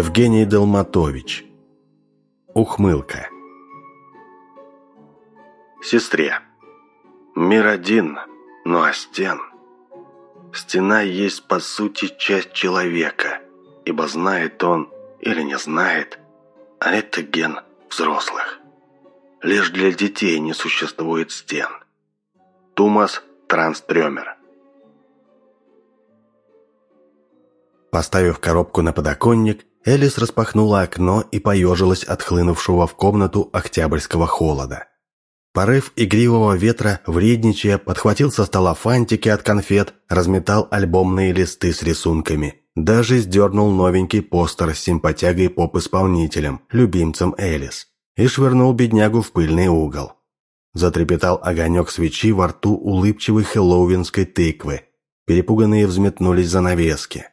Евгений Долматович. Ухмылка. Сестре. Мир один, но а стен. Стена есть по сути часть человека, ибо знает он или не знает, а это ген взрослых. Лишь для детей не существует стен. Тумас Транстрёмер. Поставив коробку на подоконник, Элис распахнула окно и поежилась от хлынувшего в комнату октябрьского холода. Порыв игривого ветра, вредничая, подхватил со стола фантики от конфет, разметал альбомные листы с рисунками. Даже сдернул новенький постер с симпатягой поп-исполнителем, любимцем Элис, и швырнул беднягу в пыльный угол. Затрепетал огонек свечи во рту улыбчивой хэллоуинской тыквы. Перепуганные взметнулись занавески.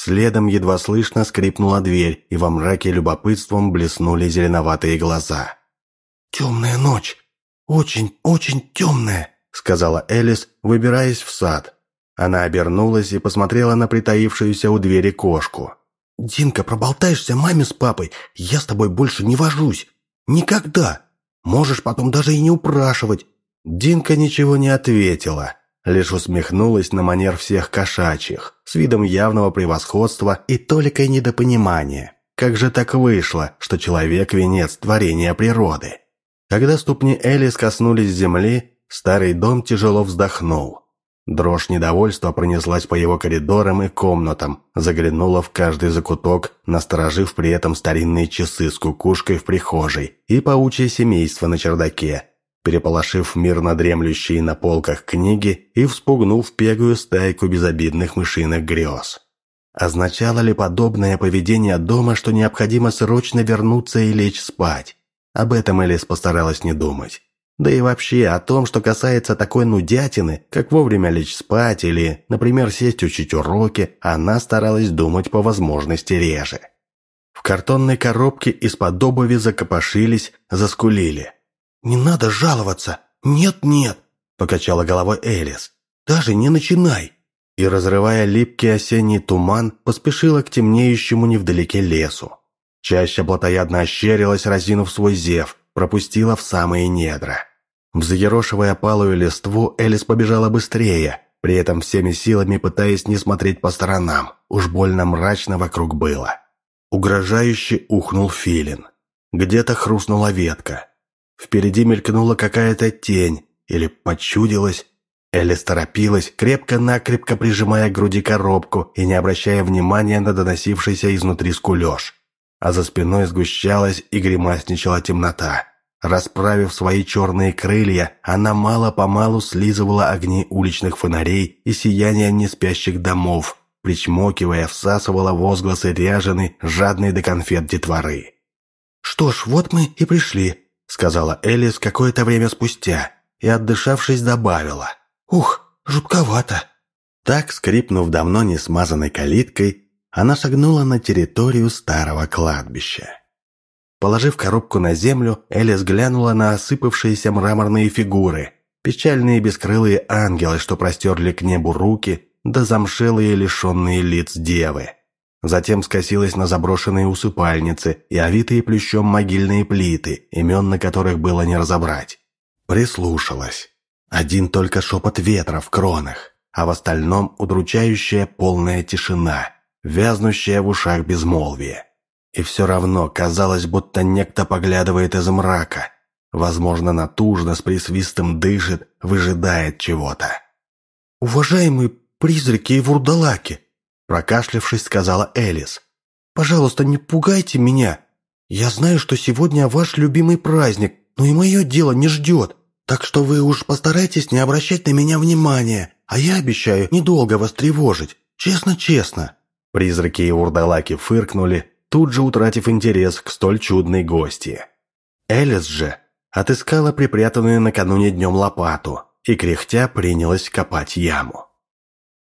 Следом едва слышно скрипнула дверь, и во мраке любопытством блеснули зеленоватые глаза. «Темная ночь! Очень, очень темная!» — сказала Элис, выбираясь в сад. Она обернулась и посмотрела на притаившуюся у двери кошку. «Динка, проболтаешься маме с папой, я с тобой больше не вожусь. Никогда! Можешь потом даже и не упрашивать». Динка ничего не ответила, лишь усмехнулась на манер всех кошачьих, с видом явного превосходства и толикой недопонимания. Как же так вышло, что человек – венец творения природы? Когда ступни Элис коснулись земли, старый дом тяжело вздохнул. Дрожь недовольства пронеслась по его коридорам и комнатам, заглянула в каждый закуток, насторожив при этом старинные часы с кукушкой в прихожей и паучье семейство на чердаке, переполошив мирно дремлющие на полках книги и вспугнув пегую стайку безобидных мышиных грез. Означало ли подобное поведение дома, что необходимо срочно вернуться и лечь спать? Об этом Элис постаралась не думать. Да и вообще о том, что касается такой нудятины, как вовремя лечь спать или, например, сесть учить уроки, она старалась думать по возможности реже. В картонной коробке из-под обуви закопошились, заскулили – «Не надо жаловаться! Нет-нет!» – покачала головой Элис. «Даже не начинай!» И, разрывая липкий осенний туман, поспешила к темнеющему невдалеке лесу. Чаще плотоядно ощерилась, разинув свой зев, пропустила в самые недра. Взъерошивая палую листву, Элис побежала быстрее, при этом всеми силами пытаясь не смотреть по сторонам. Уж больно мрачно вокруг было. Угрожающе ухнул филин. Где-то хрустнула ветка. Впереди мелькнула какая-то тень, или почудилась. Элис торопилась, крепко-накрепко прижимая к груди коробку и не обращая внимания на доносившийся изнутри скулеж. А за спиной сгущалась и гримасничала темнота. Расправив свои черные крылья, она мало-помалу слизывала огни уличных фонарей и сияние неспящих домов, причмокивая, всасывала возгласы ряжены, жадные до конфет детворы. «Что ж, вот мы и пришли», сказала Элис какое-то время спустя и, отдышавшись, добавила. «Ух, жутковато!» Так, скрипнув давно не смазанной калиткой, она шагнула на территорию старого кладбища. Положив коробку на землю, Элис глянула на осыпавшиеся мраморные фигуры, печальные бескрылые ангелы, что простерли к небу руки, да замшелые лишенные лиц девы. Затем скосилась на заброшенные усыпальницы и овитые плющом могильные плиты, имен на которых было не разобрать. Прислушалась. Один только шепот ветра в кронах, а в остальном удручающая полная тишина, вязнущая в ушах безмолвие. И все равно казалось, будто некто поглядывает из мрака, возможно, натужно, с присвистом дышит, выжидает чего-то. «Уважаемые призраки и вурдалаки!» Прокашлявшись, сказала Элис. «Пожалуйста, не пугайте меня. Я знаю, что сегодня ваш любимый праздник, но и мое дело не ждет. Так что вы уж постарайтесь не обращать на меня внимания, а я обещаю недолго вас тревожить. Честно-честно». Призраки и урдалаки фыркнули, тут же утратив интерес к столь чудной гости. Элис же отыскала припрятанную накануне днем лопату и, кряхтя, принялась копать яму.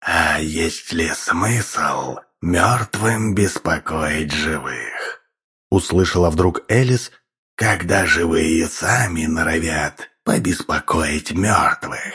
А есть ли смысл мертвым беспокоить живых? Услышала вдруг Элис, когда живые сами норовят побеспокоить мертвых.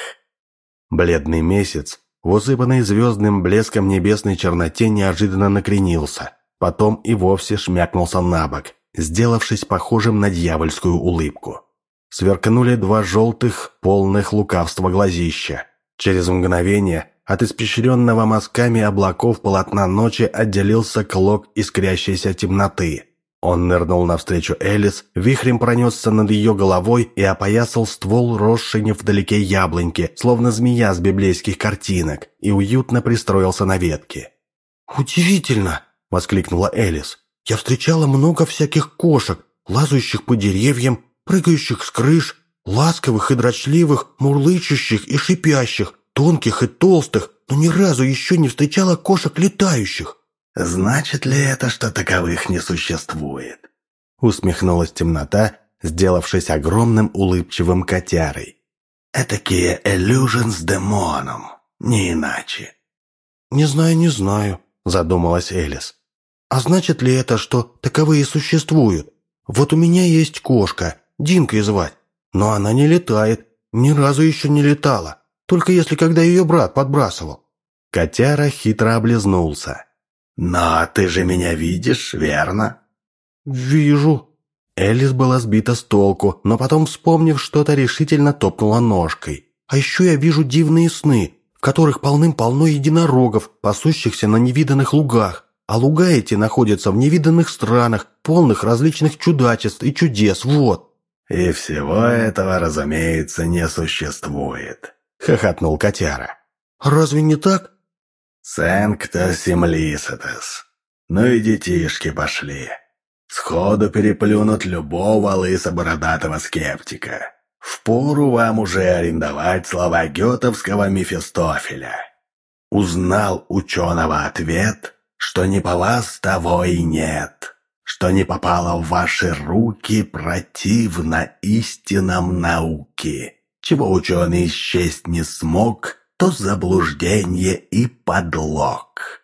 Бледный месяц, в усыпанной звездным блеском небесной черноте, неожиданно накренился, потом и вовсе шмякнулся на бок, сделавшись похожим на дьявольскую улыбку. Сверкнули два желтых, полных лукавства глазища. Через мгновение от испещренного мазками облаков полотна ночи отделился клок искрящейся темноты. Он нырнул навстречу Элис, вихрем пронесся над ее головой и опоясал ствол росшей невдалеке яблоньки, словно змея с библейских картинок, и уютно пристроился на ветке. «Удивительно!» – воскликнула Элис. «Я встречала много всяких кошек, лазающих по деревьям, прыгающих с крыш, ласковых и дрочливых, мурлычущих и шипящих, тонких и толстых, но ни разу еще не встречала кошек летающих». «Значит ли это, что таковых не существует?» Усмехнулась темнота, сделавшись огромным улыбчивым котярой. «Этакие иллюжен с демоном, не иначе». «Не знаю, не знаю», – задумалась Элис. «А значит ли это, что таковые существуют? Вот у меня есть кошка, Динкой звать, но она не летает, ни разу еще не летала, только если когда ее брат подбрасывал». Котяра хитро облизнулся. «Но ты же меня видишь, верно?» «Вижу». Элис была сбита с толку, но потом, вспомнив что-то, решительно топнула ножкой. «А еще я вижу дивные сны, в которых полным-полно единорогов, пасущихся на невиданных лугах. А луга эти находятся в невиданных странах, полных различных чудачеств и чудес, вот». «И всего этого, разумеется, не существует», — хохотнул котяра. «Разве не так?» «Сэнкто симлисетес. Ну и детишки пошли. Сходу переплюнут любого лысо-бородатого скептика. Впору вам уже арендовать слова гетовского Мефистофеля. Узнал ученого ответ, что не по вас того и нет, что не попало в ваши руки противно истинам науки, чего ученый исчесть не смог, то заблуждение и подлог».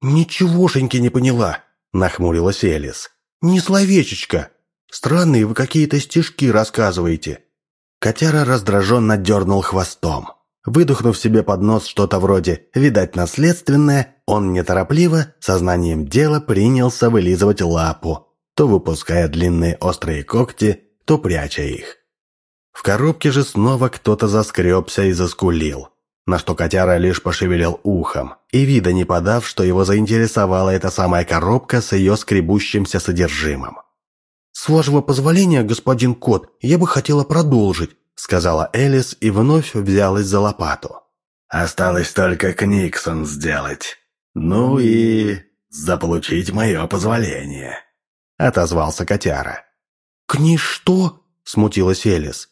«Ничегошеньки не поняла», — нахмурилась Элис. «Ни словечечко. Странные вы какие-то стишки рассказываете». Котяра раздраженно дернул хвостом. Выдохнув себе под нос что-то вроде «видать наследственное», он неторопливо, сознанием дела, принялся вылизывать лапу, то выпуская длинные острые когти, то пряча их. В коробке же снова кто-то заскребся и заскулил на что котяра лишь пошевелил ухом, и вида не подав, что его заинтересовала эта самая коробка с ее скребущимся содержимым. «С вашего позволения, господин кот, я бы хотела продолжить», сказала Элис и вновь взялась за лопату. «Осталось только Книксон сделать. Ну и заполучить мое позволение», отозвался котяра. «Кни что?» – смутилась Элис.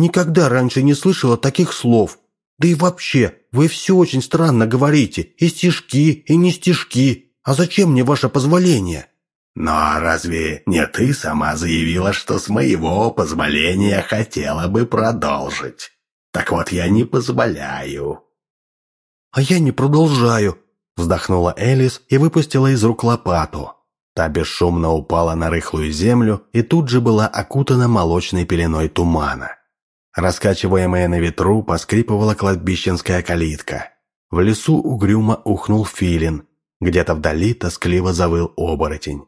«Никогда раньше не слышала таких слов. Да и вообще, вы все очень странно говорите. И стишки, и не стишки. А зачем мне ваше позволение?» «Но разве не ты сама заявила, что с моего позволения хотела бы продолжить? Так вот, я не позволяю». «А я не продолжаю», — вздохнула Элис и выпустила из рук лопату. Та бесшумно упала на рыхлую землю и тут же была окутана молочной пеленой тумана. Раскачиваемая на ветру, поскрипывала кладбищенская калитка. В лесу угрюмо ухнул филин. Где-то вдали тоскливо завыл оборотень.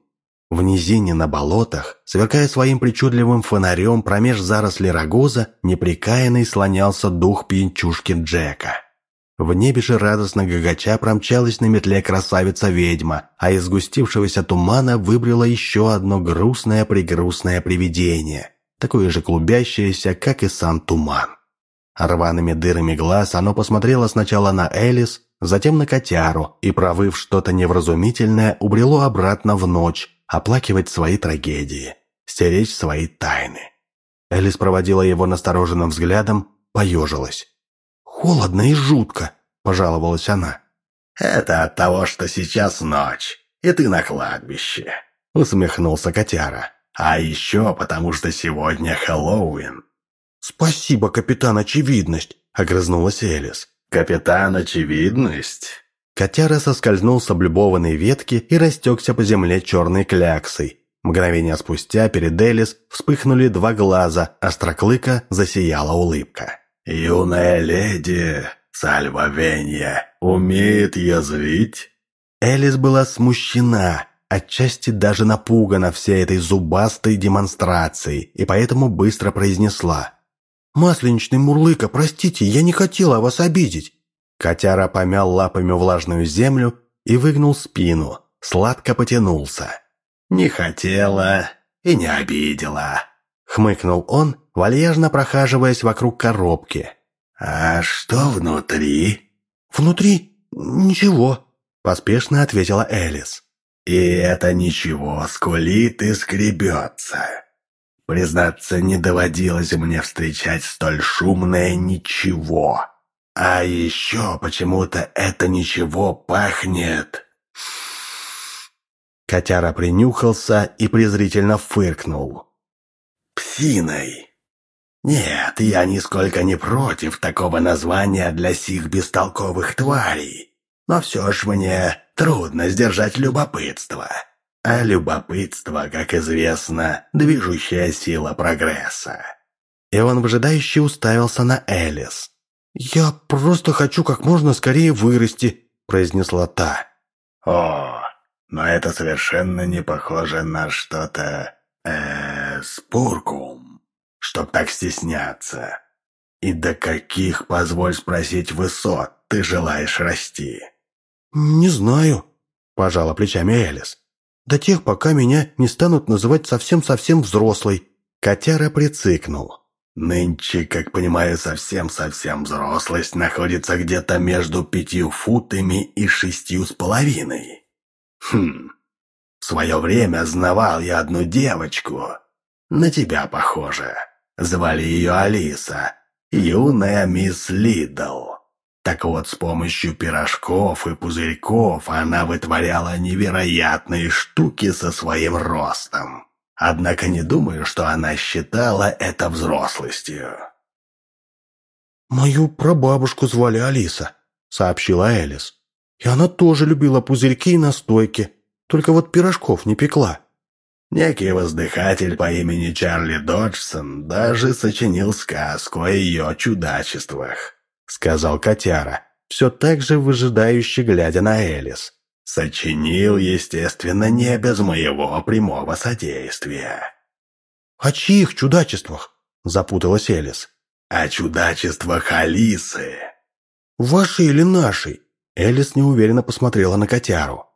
В низине на болотах, сверкая своим причудливым фонарем промеж заросли рогоза, неприкаянный слонялся дух пьянчушки Джека. В небе же радостно гагача промчалась на метле красавица-ведьма, а из сгустившегося тумана выбрало еще одно грустное-прегрустное привидение такое же клубящееся, как и сам туман. Рваными дырами глаз оно посмотрело сначала на Элис, затем на котяру и, провыв что-то невразумительное, убрело обратно в ночь, оплакивать свои трагедии, стеречь свои тайны. Элис проводила его настороженным взглядом, поежилась. «Холодно и жутко», – пожаловалась она. «Это от того, что сейчас ночь, и ты на кладбище», – усмехнулся котяра. А еще потому, что сегодня Хэллоуин». «Спасибо, капитан Очевидность», — огрызнулась Элис. «Капитан Очевидность?» Котяра соскользнул с облюбованной ветки и растекся по земле черной кляксой. Мгновение спустя перед Элис вспыхнули два глаза, остроклыка засияла улыбка. «Юная леди Сальва Венья умеет язвить?» Элис была смущена, отчасти даже напугана всей этой зубастой демонстрацией, и поэтому быстро произнесла. «Масленичный Мурлыка, простите, я не хотела вас обидеть». Котяра помял лапами влажную землю и выгнул спину, сладко потянулся. «Не хотела и не обидела», — хмыкнул он, вальяжно прохаживаясь вокруг коробки. «А что внутри?» «Внутри? Ничего», — поспешно ответила Элис. «И это ничего скулит и скребется. Признаться, не доводилось мне встречать столь шумное ничего. А еще почему-то это ничего пахнет...» Котяра принюхался и презрительно фыркнул. «Псиной!» «Нет, я нисколько не против такого названия для сих бестолковых тварей, но все ж мне трудно сдержать любопытство. А любопытство, как известно, движущая сила прогресса». И он выжидающе уставился на Элис. «Я просто хочу как можно скорее вырасти», — произнесла та. «О, но это совершенно не похоже на что-то... э спуркум» чтоб так стесняться? И до каких, позволь спросить, высот ты желаешь расти?» «Не знаю», – пожала плечами Элис. «До тех, пока меня не станут называть совсем-совсем взрослой». Котяра прицикнул. «Нынче, как понимаю, совсем-совсем взрослость находится где-то между пятью футами и шестью с половиной. Хм, в свое время знавал я одну девочку. На тебя похоже. Звали ее Алиса, юная мисс Лидл. Так вот, с помощью пирожков и пузырьков она вытворяла невероятные штуки со своим ростом. Однако не думаю, что она считала это взрослостью. «Мою прабабушку звали Алиса», — сообщила Элис. «И она тоже любила пузырьки и настойки, только вот пирожков не пекла». Некий воздыхатель по имени Чарли Доджсон даже сочинил сказку о ее чудачествах», — сказал котяра, все так же выжидающе глядя на Элис. «Сочинил, естественно, не без моего прямого содействия». «О чьих чудачествах?» — запуталась Элис. «О чудачествах Алисы». «Вашей или нашей?» Элис неуверенно посмотрела на котяру.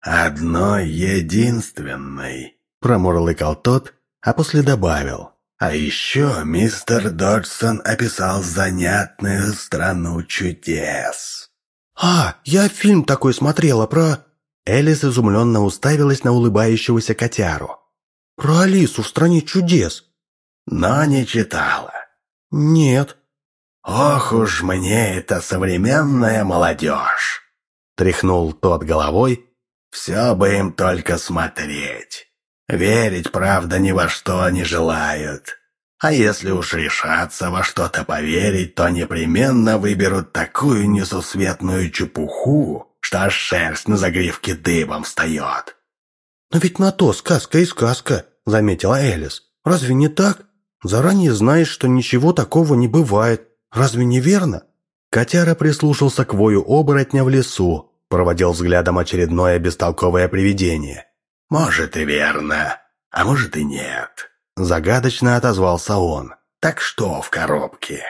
«Одной единственной», Промурлыкал тот, а после добавил. А еще мистер Доджсон описал занятную страну чудес. «А, я фильм такой смотрела про...» Элис изумленно уставилась на улыбающегося котяру. «Про Алису в стране чудес». «Но не читала». «Нет». «Ох уж мне эта современная молодежь!» Тряхнул тот головой. «Все бы им только смотреть». Верить, правда, ни во что не желают. А если уж решаться во что-то поверить, то непременно выберут такую несусветную чепуху, что аж шерсть на загривке дыбом встает. «Но ведь на то сказка и сказка», — заметила Элис. «Разве не так? Заранее знаешь, что ничего такого не бывает. Разве не верно?» Котяра прислушался к вою оборотня в лесу, проводил взглядом очередное бестолковое привидение. «Может и верно, а может и нет», — загадочно отозвался он. «Так что в коробке?»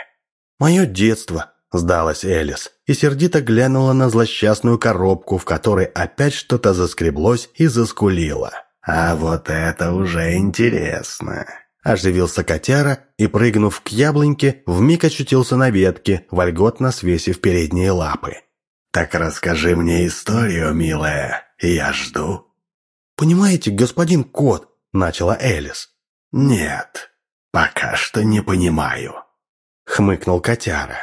«Мое детство», — сдалась Элис, и сердито глянула на злосчастную коробку, в которой опять что-то заскреблось и заскулило. «А вот это уже интересно», — оживился котяра и, прыгнув к яблоньке, вмиг очутился на ветке, вольготно свесив передние лапы. «Так расскажи мне историю, милая, я жду». «Понимаете, господин кот», — начала Элис. «Нет, пока что не понимаю», — хмыкнул котяра.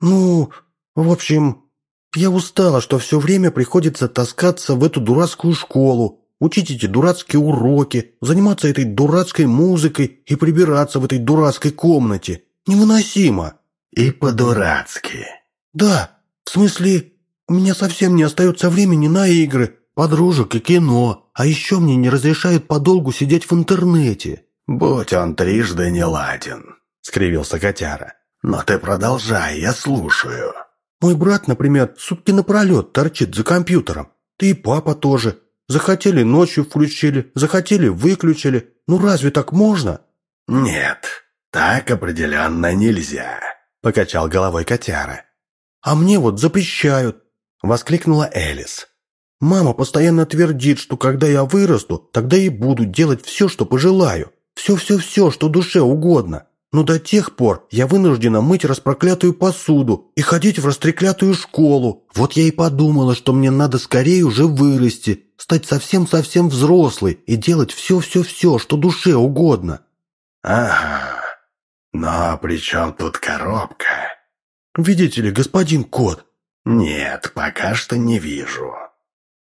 «Ну, в общем, я устала, что все время приходится таскаться в эту дурацкую школу, учить эти дурацкие уроки, заниматься этой дурацкой музыкой и прибираться в этой дурацкой комнате. Невыносимо!» «И по-дурацки». «Да, в смысле, у меня совсем не остается времени на игры, подружек и кино, а еще мне не разрешают подолгу сидеть в интернете». «Будь он трижды не ладен», — скривился котяра. «Но ты продолжай, я слушаю». «Мой брат, например, сутки напролет торчит за компьютером. Ты и папа тоже. Захотели ночью включили, захотели выключили. Ну разве так можно?» «Нет, так определенно нельзя», — покачал головой котяра. «А мне вот запрещают», — воскликнула Элис. «Мама постоянно твердит, что когда я вырасту, тогда и буду делать все, что пожелаю. Все-все-все, что душе угодно. Но до тех пор я вынуждена мыть распроклятую посуду и ходить в растреклятую школу. Вот я и подумала, что мне надо скорее уже вырасти, стать совсем-совсем взрослой и делать все-все-все, что душе угодно». «Ага, но при чем тут коробка?» «Видите ли, господин кот?» «Нет, пока что не вижу».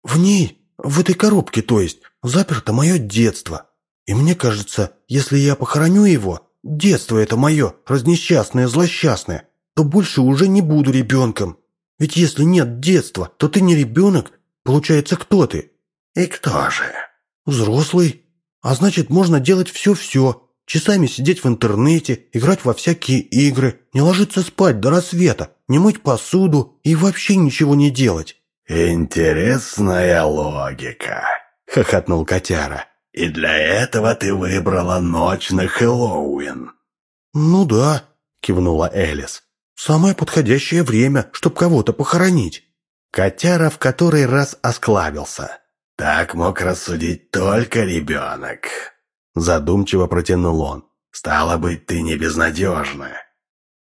«В ней, в этой коробке, то есть, заперто мое детство. И мне кажется, если я похороню его, детство это мое, разнесчастное, злосчастное, то больше уже не буду ребенком. Ведь если нет детства, то ты не ребенок. Получается, кто ты?» «И кто же?» «Взрослый. А значит, можно делать все-все, Часами сидеть в интернете, играть во всякие игры, не ложиться спать до рассвета, не мыть посуду и вообще ничего не делать». «Интересная логика», — хохотнул котяра. «И для этого ты выбрала ночь на Хэллоуин». «Ну да», — кивнула Элис. «Самое подходящее время, чтобы кого-то похоронить». Котяра в который раз осклабился. «Так мог рассудить только ребенок». Задумчиво протянул он. «Стало быть, ты не безнадежна».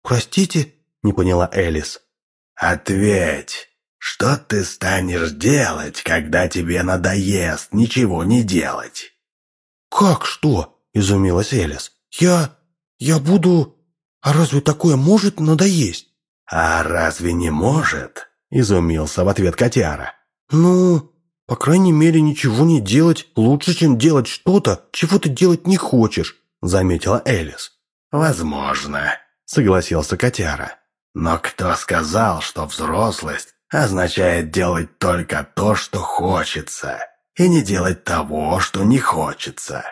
«Простите?» – не поняла Элис. «Ответь, что ты станешь делать, когда тебе надоест ничего не делать?» «Как что?» – изумилась Элис. «Я... я буду... А разве такое может надоесть?» «А разве не может?» – изумился в ответ котяра. «Ну, по крайней мере, ничего не делать лучше, чем делать что-то, чего ты делать не хочешь», — заметила Элис. «Возможно», — согласился котяра. «Но кто сказал, что взрослость означает делать только то, что хочется, и не делать того, что не хочется?»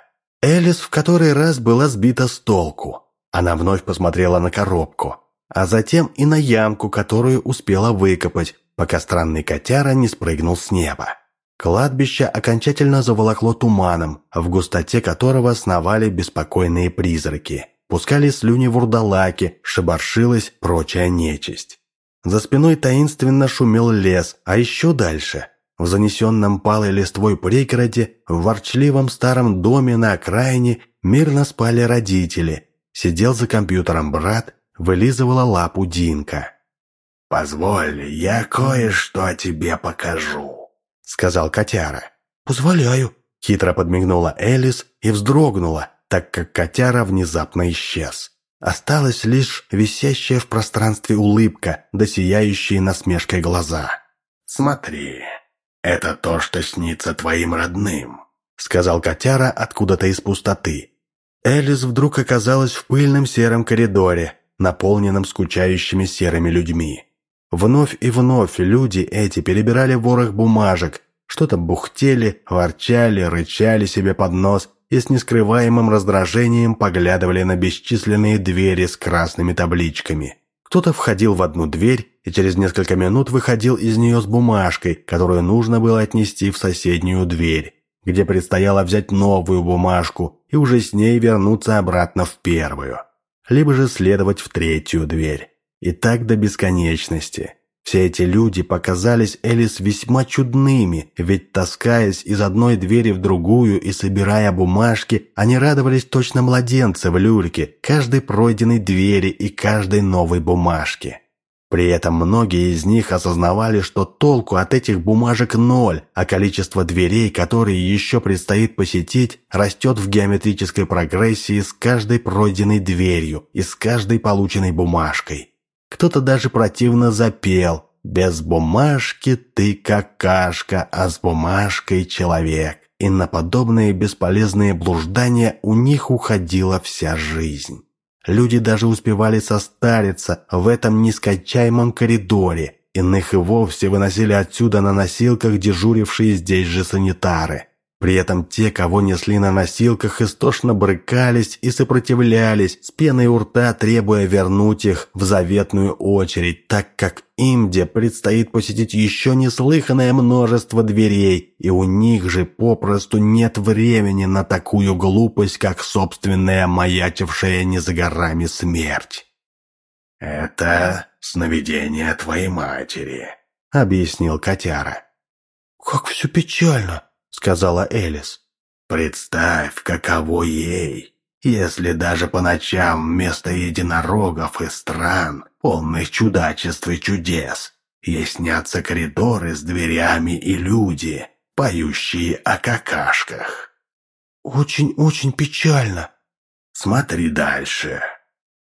Элис в который раз была сбита с толку. Она вновь посмотрела на коробку, а затем и на ямку, которую успела выкопать, пока странный котяра не спрыгнул с неба. Кладбище окончательно заволокло туманом, в густоте которого сновали беспокойные призраки. Пускали слюни вурдалаки, шебаршилась прочая нечисть. За спиной таинственно шумел лес, а еще дальше, в занесенном палой листвой пригороде, в ворчливом старом доме на окраине мирно спали родители. Сидел за компьютером брат, вылизывала лапу Динка. «Позволь, я кое-что тебе покажу», сказал котяра. «Позволяю», — хитро подмигнула Элис и вздрогнула, так как котяра внезапно исчез. Осталась лишь висящая в пространстве улыбка, да сияющие насмешкой глаза. «Смотри, это то, что снится твоим родным», — сказал котяра откуда-то из пустоты. Элис вдруг оказалась в пыльном сером коридоре, наполненном скучающими серыми людьми. Вновь и вновь люди эти перебирали ворох бумажек, что-то бухтели, ворчали, рычали себе под нос и с нескрываемым раздражением поглядывали на бесчисленные двери с красными табличками. Кто-то входил в одну дверь и через несколько минут выходил из нее с бумажкой, которую нужно было отнести в соседнюю дверь, где предстояло взять новую бумажку и уже с ней вернуться обратно в первую, либо же следовать в третью дверь. И так до бесконечности. Все эти люди показались Элис весьма чудными, ведь таскаясь из одной двери в другую и собирая бумажки, они радовались точно младенцы в люльке, каждой пройденной двери и каждой новой бумажке. При этом многие из них осознавали, что толку от этих бумажек ноль, а количество дверей, которые еще предстоит посетить, растет в геометрической прогрессии с каждой пройденной дверью и с каждой полученной бумажкой. Кто-то даже противно запел «Без бумажки ты какашка, а с бумажкой человек». И на подобные бесполезные блуждания у них уходила вся жизнь. Люди даже успевали состариться в этом нескончаемом коридоре. Иных и вовсе выносили отсюда на носилках дежурившие здесь же санитары. При этом те, кого несли на носилках, истошно брыкались и сопротивлялись, с пеной у рта требуя вернуть их в заветную очередь, так как им, где предстоит посетить еще неслыханное множество дверей, и у них же попросту нет времени на такую глупость, как собственная маячившая не за горами смерть. «Это сновидение твоей матери», — объяснил котяра. «Как все печально!» — сказала Элис. «Представь, каково ей, если даже по ночам вместо единорогов и стран, полных чудачеств и чудес, ей снятся коридоры с дверями и люди, поющие о какашках». «Очень-очень печально». «Смотри дальше».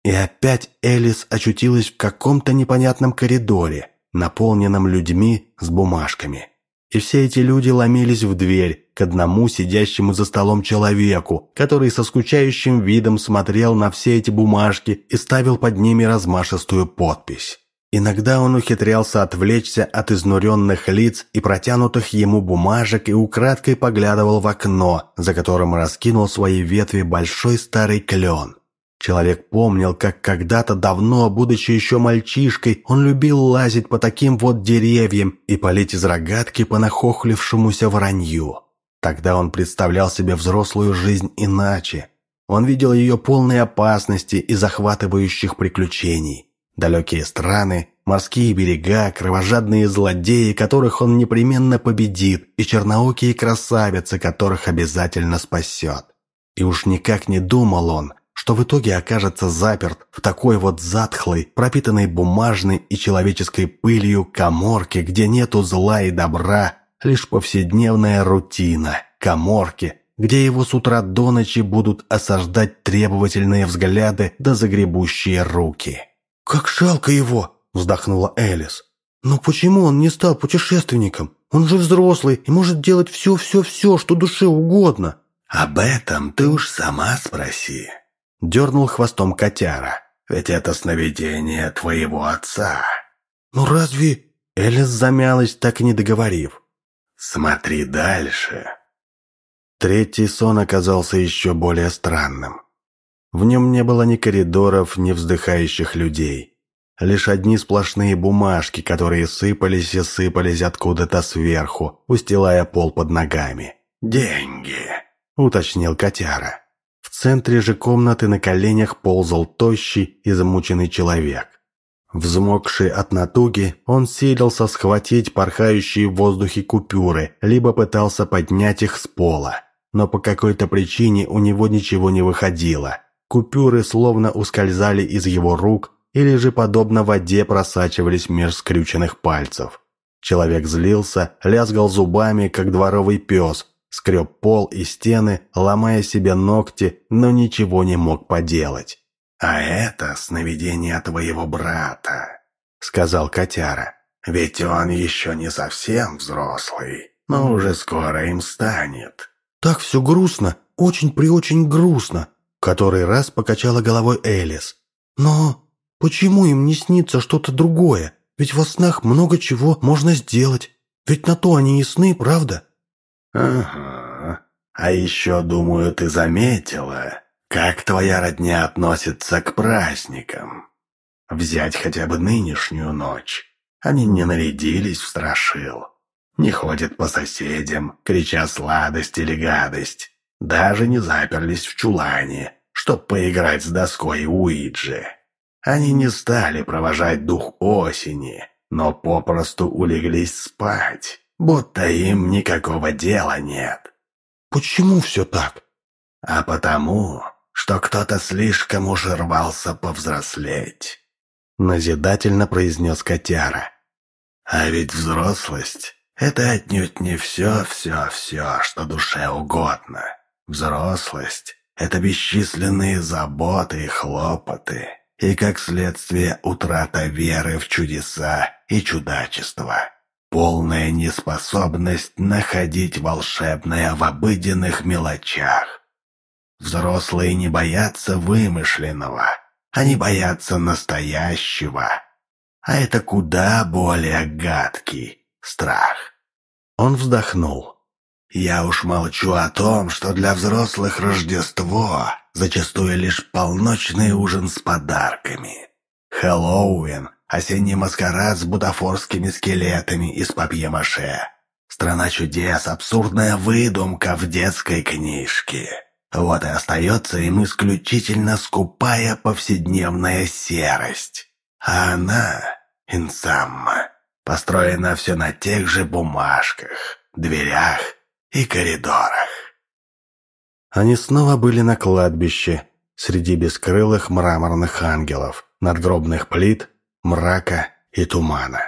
И опять Элис очутилась в каком-то непонятном коридоре, наполненном людьми с бумажками. И все эти люди ломились в дверь к одному сидящему за столом человеку, который со скучающим видом смотрел на все эти бумажки и ставил под ними размашистую подпись. Иногда он ухитрялся отвлечься от изнуренных лиц и протянутых ему бумажек и украдкой поглядывал в окно, за которым раскинул свои ветви большой старый клен. Человек помнил, как когда-то давно, будучи еще мальчишкой, он любил лазить по таким вот деревьям и полить из рогатки по нахохлившемуся воронью. Тогда он представлял себе взрослую жизнь иначе. Он видел ее полной опасности и захватывающих приключений. Далекие страны, морские берега, кровожадные злодеи, которых он непременно победит, и черноокие красавицы, которых обязательно спасет. И уж никак не думал он, что в итоге окажется заперт в такой вот затхлой, пропитанной бумажной и человеческой пылью коморке, где нету зла и добра, лишь повседневная рутина, коморки, где его с утра до ночи будут осаждать требовательные взгляды да загребущие руки. «Как жалко его!» – вздохнула Элис. «Но почему он не стал путешественником? Он же взрослый и может делать все-все-все, что душе угодно». «Об этом ты уж сама спроси», Дернул хвостом котяра. «Ведь это сновидение твоего отца». «Ну разве...» Элис замялась, так и не договорив. «Смотри дальше». Третий сон оказался еще более странным. В нем не было ни коридоров, ни вздыхающих людей. Лишь одни сплошные бумажки, которые сыпались и сыпались откуда-то сверху, устилая пол под ногами. «Деньги», — уточнил котяра. Центре же комнаты на коленях ползал тощий и замученный человек. Взмокший от натуги, он силился схватить порхающие в воздухе купюры, либо пытался поднять их с пола. Но по какой-то причине у него ничего не выходило. Купюры словно ускользали из его рук или же подобно воде просачивались меж скрюченных пальцев. Человек злился, лязгал зубами, как дворовый пес, скреб пол и стены, ломая себе ногти, но ничего не мог поделать. «А это сновидение твоего брата», — сказал котяра. «Ведь он еще не совсем взрослый, но уже скоро им станет». «Так все грустно, очень-преочень грустно», — который раз покачала головой Элис. «Но почему им не снится что-то другое? Ведь во снах много чего можно сделать. Ведь на то они и сны, правда?» «Ага. А еще, думаю, ты заметила, как твоя родня относится к праздникам. Взять хотя бы нынешнюю ночь. Они не нарядились в страшил. Не ходят по соседям, крича сладость или гадость. Даже не заперлись в чулане, чтоб поиграть с доской Уиджи. Они не стали провожать дух осени, но попросту улеглись спать будто им никакого дела нет. Почему все так? А потому, что кто-то слишком уж рвался повзрослеть. Назидательно произнес котяра. А ведь взрослость — это отнюдь не все-все-все, что душе угодно. Взрослость — это бесчисленные заботы и хлопоты, и, как следствие, утрата веры в чудеса и чудачества полная неспособность находить волшебное в обыденных мелочах. Взрослые не боятся вымышленного, они боятся настоящего. А это куда более гадкий страх. Он вздохнул. Я уж молчу о том, что для взрослых Рождество зачастую лишь полночный ужин с подарками. Хэллоуин – осенний маскарад с бутафорскими скелетами из папье-маше. Страна чудес – абсурдная выдумка в детской книжке. Вот и остается им исключительно скупая повседневная серость. А она, инсамма, построена все на тех же бумажках, дверях и коридорах. Они снова были на кладбище, среди бескрылых мраморных ангелов, надгробных плит, мрака и тумана.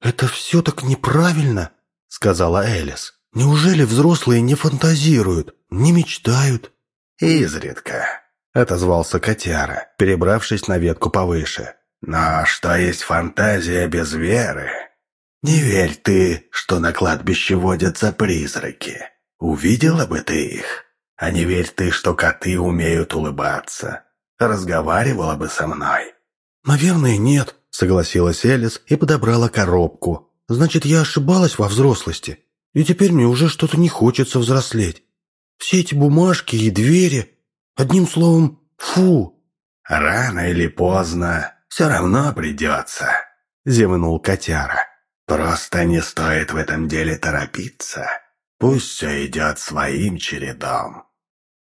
«Это все так неправильно», — сказала Элис. «Неужели взрослые не фантазируют, не мечтают?» «Изредка», — отозвался котяра, перебравшись на ветку повыше. «Но что есть фантазия без веры? Не верь ты, что на кладбище водятся призраки. Увидела бы ты их. А не верь ты, что коты умеют улыбаться. Разговаривала бы со мной». «Наверное, нет», — согласилась Элис и подобрала коробку. «Значит, я ошибалась во взрослости, и теперь мне уже что-то не хочется взрослеть. Все эти бумажки и двери. Одним словом, фу. Рано или поздно все равно придется, зевнул котяра. Просто не стоит в этом деле торопиться. Пусть все идет своим чередом.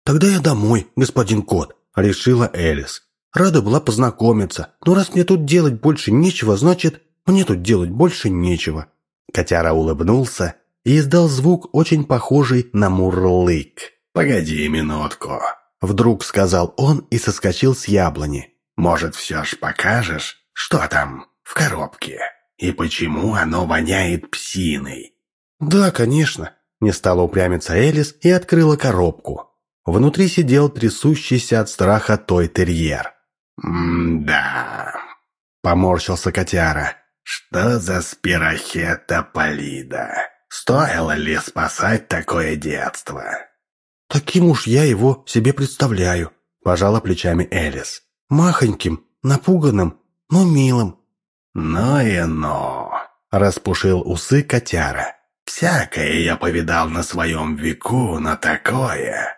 Тогда я домой, господин кот, решила Элис. Рада была познакомиться, но раз мне тут делать больше нечего, значит, мне тут делать больше нечего. Котяра улыбнулся и издал звук, очень похожий на мурлык. «Погоди минутку», — вдруг сказал он и соскочил с яблони. «Может, все ж покажешь, что там в коробке и почему оно воняет псиной?» «Да, конечно», — не стала упрямиться Элис и открыла коробку. Внутри сидел трясущийся от страха той терьер. «М-да», — поморщился котяра. «Что за спирохета Полида?» Стоило ли спасать такое детство? Таким уж я его себе представляю, пожала плечами Элис. Махоньким, напуганным, но милым. Ну и ну, распушил усы котяра. Всякое я повидал на своем веку, на такое.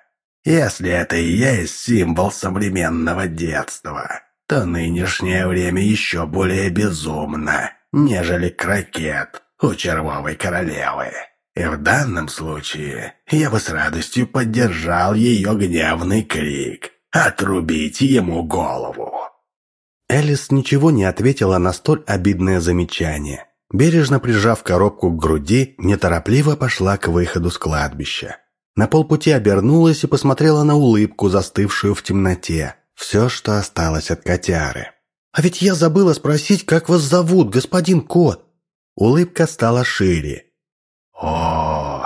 Если это и есть символ современного детства, то нынешнее время еще более безумно, нежели крокет у червовой королевы. И в данном случае я бы с радостью поддержал ее гневный крик «Отрубите ему голову!». Элис ничего не ответила на столь обидное замечание. Бережно прижав коробку к груди, неторопливо пошла к выходу с кладбища. На полпути обернулась и посмотрела на улыбку, застывшую в темноте. Все, что осталось от котяры. «А ведь я забыла спросить, как вас зовут, господин кот?» Улыбка стала шире. «О,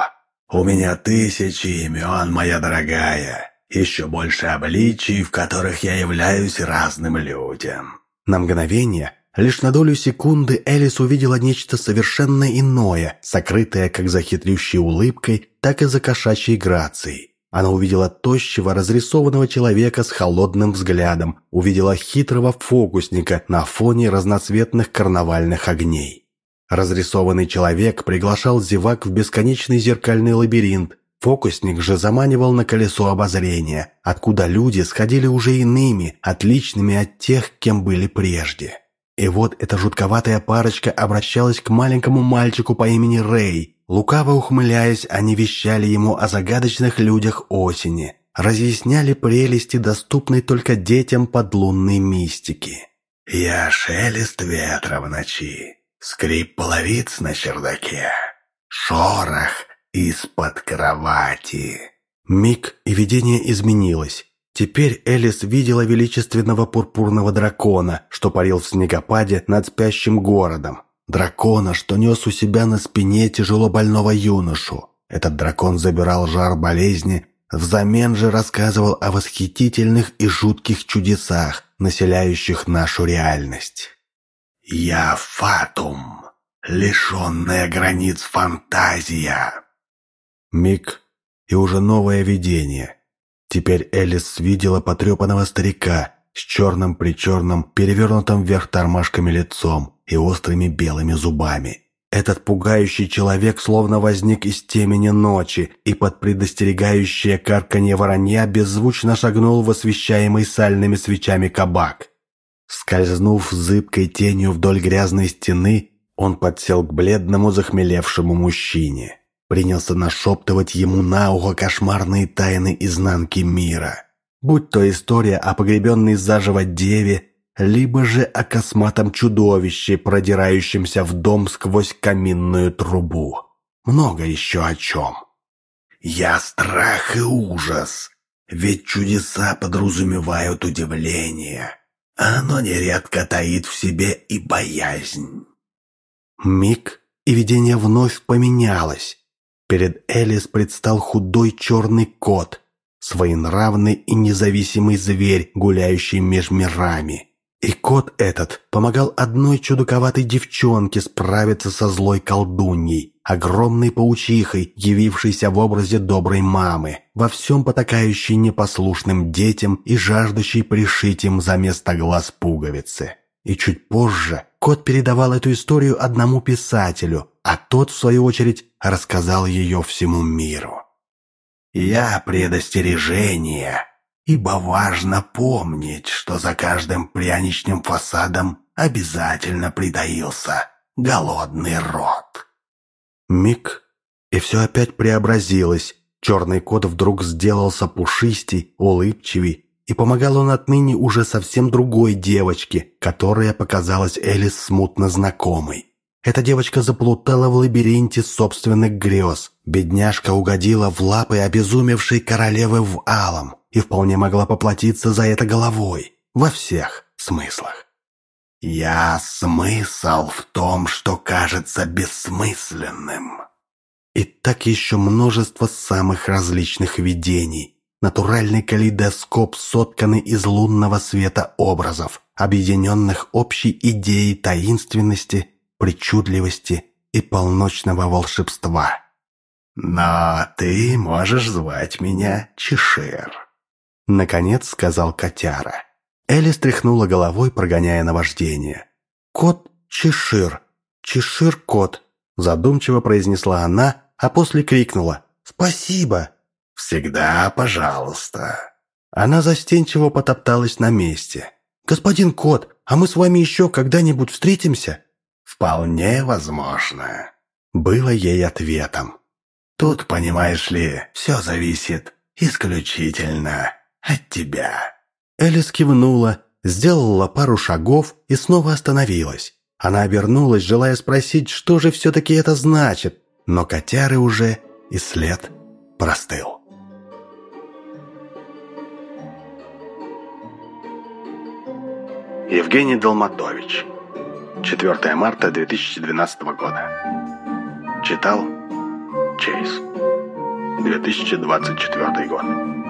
у меня тысячи имен, моя дорогая, еще больше обличий, в которых я являюсь разным людям». На мгновение, лишь на долю секунды, Элис увидела нечто совершенно иное, сокрытое как за хитрющей улыбкой, так и за кошачьей грацией. Она увидела тощего, разрисованного человека с холодным взглядом, увидела хитрого фокусника на фоне разноцветных карнавальных огней. Разрисованный человек приглашал зевак в бесконечный зеркальный лабиринт. Фокусник же заманивал на колесо обозрения, откуда люди сходили уже иными, отличными от тех, кем были прежде. И вот эта жутковатая парочка обращалась к маленькому мальчику по имени Рэй. Лукаво ухмыляясь, они вещали ему о загадочных людях осени, разъясняли прелести, доступной только детям подлунной мистики. «Я шелест ветра в ночи, скрип половиц на чердаке, шорох из-под кровати. Миг и видение изменилось. Теперь Элис видела величественного пурпурного дракона, что парил в снегопаде над спящим городом. Дракона, что нес у себя на спине тяжело больного юношу. Этот дракон забирал жар болезни, взамен же рассказывал о восхитительных и жутких чудесах, населяющих нашу реальность. «Я Фатум, лишенная границ фантазия». Миг и уже новое видение. Теперь Элис видела потрепанного старика с черным-причерным, перевернутым вверх тормашками лицом и острыми белыми зубами. Этот пугающий человек словно возник из темени ночи и под предостерегающее карканье воронья беззвучно шагнул в освещаемый сальными свечами кабак. Скользнув зыбкой тенью вдоль грязной стены, он подсел к бледному захмелевшему мужчине. Принялся нашептывать ему на ухо кошмарные тайны изнанки мира. Будь то история о погребенной заживо деве либо же о косматом чудовище, продирающемся в дом сквозь каминную трубу. Много еще о чем. «Я страх и ужас, ведь чудеса подразумевают удивление, а оно нередко таит в себе и боязнь». Миг, и видение вновь поменялось. Перед Элис предстал худой черный кот, своенравный и независимый зверь, гуляющий меж мирами. И кот этот помогал одной чудаковатой девчонке справиться со злой колдуньей, огромной паучихой, явившейся в образе доброй мамы, во всем потакающей непослушным детям и жаждущей пришить им за место глаз пуговицы. И чуть позже кот передавал эту историю одному писателю, а тот, в свою очередь, рассказал ее всему миру. «Я предостережение», ибо важно помнить, что за каждым пряничным фасадом обязательно притаился голодный рот. Миг, и все опять преобразилось. Черный кот вдруг сделался пушистей, улыбчивей, и помогал он отныне уже совсем другой девочке, которая показалась Элис смутно знакомой. Эта девочка заплутала в лабиринте собственных грез. Бедняжка угодила в лапы обезумевшей королевы в алом и вполне могла поплатиться за это головой. Во всех смыслах. «Я смысл в том, что кажется бессмысленным». И так еще множество самых различных видений. Натуральный калейдоскоп, сотканный из лунного света образов, объединенных общей идеей таинственности причудливости и полночного волшебства. «Но ты можешь звать меня Чешир», — наконец сказал котяра. Элли стряхнула головой, прогоняя наваждение. «Кот Чешир, Чешир-кот», — задумчиво произнесла она, а после крикнула. «Спасибо!» «Всегда пожалуйста!» Она застенчиво потопталась на месте. «Господин кот, а мы с вами еще когда-нибудь встретимся?» «Вполне возможно», — было ей ответом. «Тут, понимаешь ли, все зависит исключительно от тебя». Элис кивнула, сделала пару шагов и снова остановилась. Она обернулась, желая спросить, что же все-таки это значит, но котяры уже и след простыл. Евгений Долматович 4 марта 2012 года. Читал Чейз. 2024 год.